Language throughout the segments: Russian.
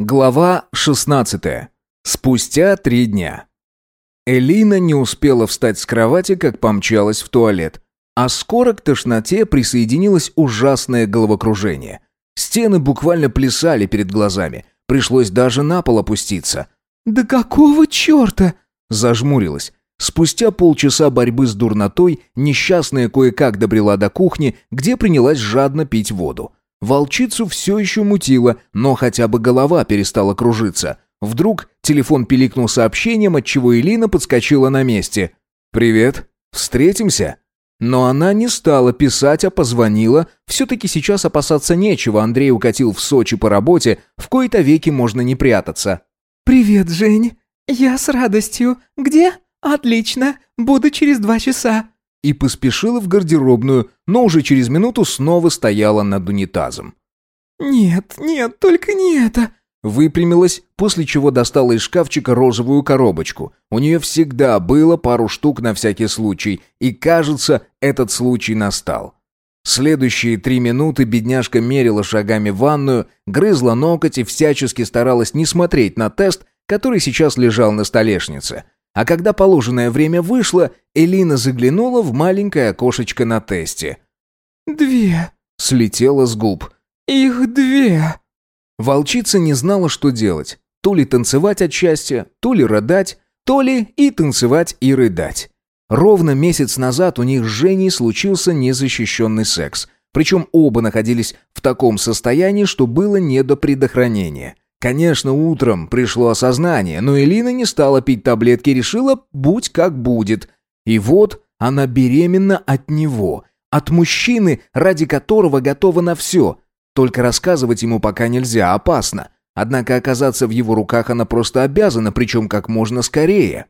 Глава 16. Спустя три дня. Элина не успела встать с кровати, как помчалась в туалет. А скоро к тошноте присоединилось ужасное головокружение. Стены буквально плясали перед глазами. Пришлось даже на пол опуститься. «Да какого черта?» Зажмурилась. Спустя полчаса борьбы с дурнотой несчастная кое-как добрела до кухни, где принялась жадно пить воду. Волчицу все еще мутило, но хотя бы голова перестала кружиться. Вдруг телефон пиликнул сообщением, отчего Элина подскочила на месте. «Привет. Встретимся?» Но она не стала писать, а позвонила. Все-таки сейчас опасаться нечего, Андрей укатил в Сочи по работе, в кои-то веки можно не прятаться. «Привет, Жень. Я с радостью. Где? Отлично. Буду через два часа» и поспешила в гардеробную, но уже через минуту снова стояла над унитазом. «Нет, нет, только не это!» Выпрямилась, после чего достала из шкафчика розовую коробочку. У нее всегда было пару штук на всякий случай, и, кажется, этот случай настал. Следующие три минуты бедняжка мерила шагами ванную, грызла ноготь и всячески старалась не смотреть на тест, который сейчас лежал на столешнице – а когда положенное время вышло, Элина заглянула в маленькое окошечко на тесте. «Две», — слетела с губ. «Их две». Волчица не знала, что делать. То ли танцевать от счастья, то ли рыдать, то ли и танцевать, и рыдать. Ровно месяц назад у них с Женей случился незащищенный секс. Причем оба находились в таком состоянии, что было не до предохранения. Конечно, утром пришло осознание, но Элина не стала пить таблетки, решила будь как будет. И вот она беременна от него, от мужчины, ради которого готова на все. Только рассказывать ему пока нельзя, опасно. Однако оказаться в его руках она просто обязана, причем как можно скорее.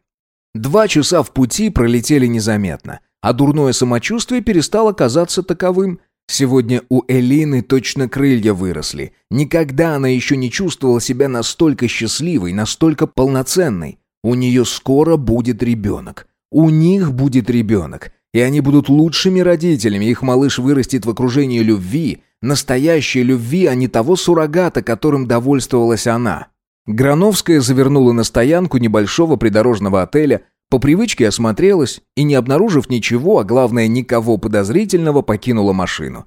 Два часа в пути пролетели незаметно, а дурное самочувствие перестало казаться таковым. Сегодня у Элины точно крылья выросли. Никогда она еще не чувствовала себя настолько счастливой, настолько полноценной. У нее скоро будет ребенок. У них будет ребенок. И они будут лучшими родителями. Их малыш вырастет в окружении любви, настоящей любви, а не того суррогата, которым довольствовалась она. Грановская завернула на стоянку небольшого придорожного отеля, по привычке осмотрелась и, не обнаружив ничего, а главное никого подозрительного, покинула машину.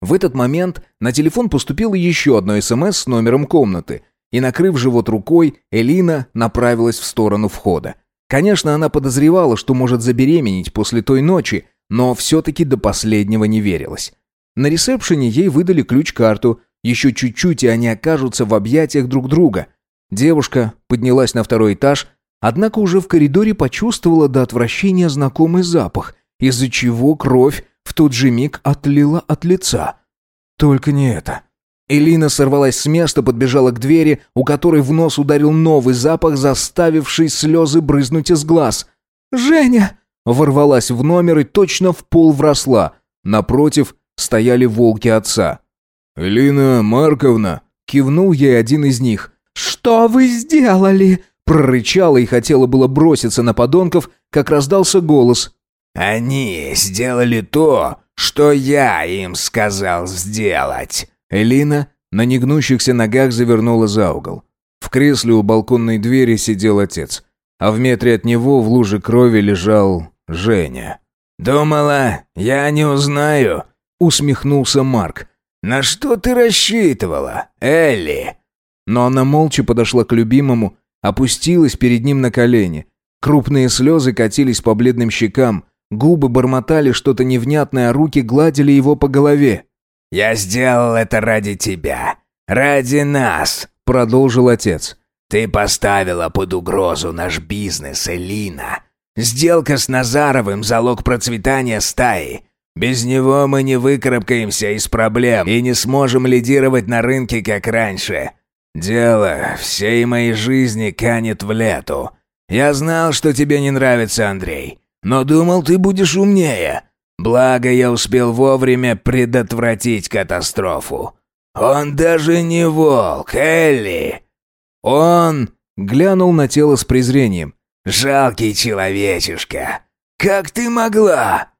В этот момент на телефон поступило еще одно СМС с номером комнаты, и, накрыв живот рукой, Элина направилась в сторону входа. Конечно, она подозревала, что может забеременеть после той ночи, но все-таки до последнего не верилась. На ресепшене ей выдали ключ-карту, еще чуть-чуть, и они окажутся в объятиях друг друга. Девушка поднялась на второй этаж, Однако уже в коридоре почувствовала до отвращения знакомый запах, из-за чего кровь в тот же миг отлила от лица. Только не это. Элина сорвалась с места, подбежала к двери, у которой в нос ударил новый запах, заставивший слезы брызнуть из глаз. «Женя!» Ворвалась в номер и точно в пол вросла. Напротив стояли волки отца. «Элина Марковна!» Кивнул ей один из них. «Что вы сделали?» Прорычала и хотела было броситься на подонков, как раздался голос. «Они сделали то, что я им сказал сделать». Элина на негнущихся ногах завернула за угол. В кресле у балконной двери сидел отец, а в метре от него в луже крови лежал Женя. «Думала, я не узнаю?» — усмехнулся Марк. «На что ты рассчитывала, Элли?» Но она молча подошла к любимому, опустилась перед ним на колени. Крупные слезы катились по бледным щекам, губы бормотали что-то невнятное, а руки гладили его по голове. «Я сделал это ради тебя, ради нас», — продолжил отец. «Ты поставила под угрозу наш бизнес, Элина. Сделка с Назаровым — залог процветания стаи. Без него мы не выкарабкаемся из проблем и не сможем лидировать на рынке, как раньше. «Дело всей моей жизни канет в лету. Я знал, что тебе не нравится Андрей, но думал, ты будешь умнее. Благо, я успел вовремя предотвратить катастрофу. Он даже не волк, Элли!» «Он...» — глянул на тело с презрением. «Жалкий человечишка! Как ты могла?»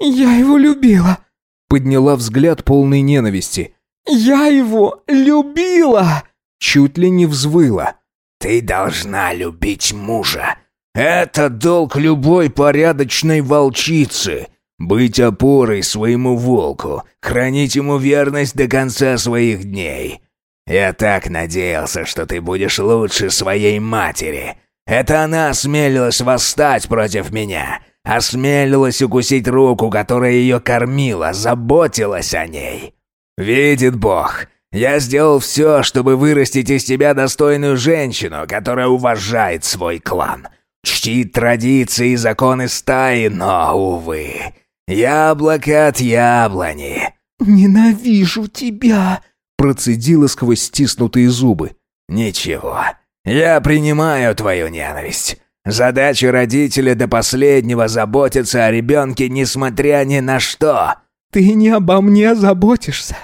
«Я его любила!» — подняла взгляд полный ненависти. «Я его любила!» чуть ли не взвыла. «Ты должна любить мужа. Это долг любой порядочной волчицы. Быть опорой своему волку, хранить ему верность до конца своих дней. Я так надеялся, что ты будешь лучше своей матери. Это она осмелилась восстать против меня, осмелилась укусить руку, которая ее кормила, заботилась о ней. Видит Бог, я сделал все, чтобы вырастить из тебя достойную женщину, которая уважает свой клан, чтит традиции и законы стаи, но, увы, яблоко от яблони». «Ненавижу тебя!» процедила сквозь стиснутые зубы. «Ничего, я принимаю твою ненависть. Задача родителя до последнего заботиться о ребенке, несмотря ни на что». «Ты не обо мне заботишься.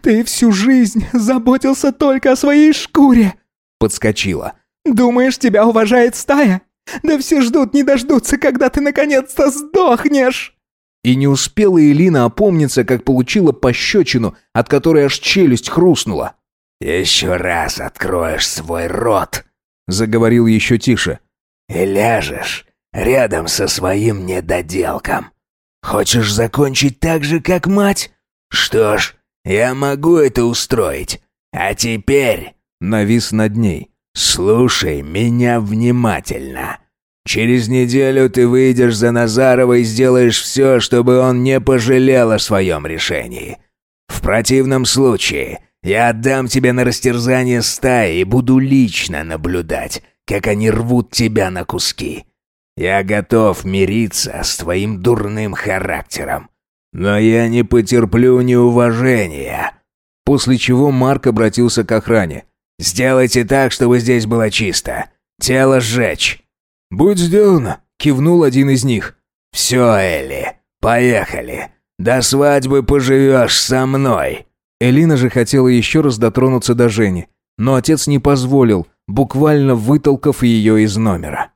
Ты всю жизнь заботился только о своей шкуре!» Подскочила. «Думаешь, тебя уважает стая? Да все ждут, не дождутся, когда ты наконец-то сдохнешь!» И не успела Элина опомниться, как получила пощечину, от которой аж челюсть хрустнула. «Еще раз откроешь свой рот», — заговорил еще тише, — «и ляжешь рядом со своим недоделком. Хочешь закончить так же, как мать? Что ж, я могу это устроить. А теперь...» — навис над ней. «Слушай меня внимательно. Через неделю ты выйдешь за Назарова и сделаешь все, чтобы он не пожалел о своем решении. В противном случае я отдам тебе на растерзание стаи и буду лично наблюдать, как они рвут тебя на куски. Я готов мириться с твоим дурным характером, но я не потерплю неуважения». После чего Марк обратился к охране. «Сделайте так, чтобы здесь было чисто. Тело сжечь». «Будь сделано», — кивнул один из них. «Все, Элли, поехали. До свадьбы поживешь со мной». Элина же хотела еще раз дотронуться до Жени, но отец не позволил, буквально вытолкав ее из номера.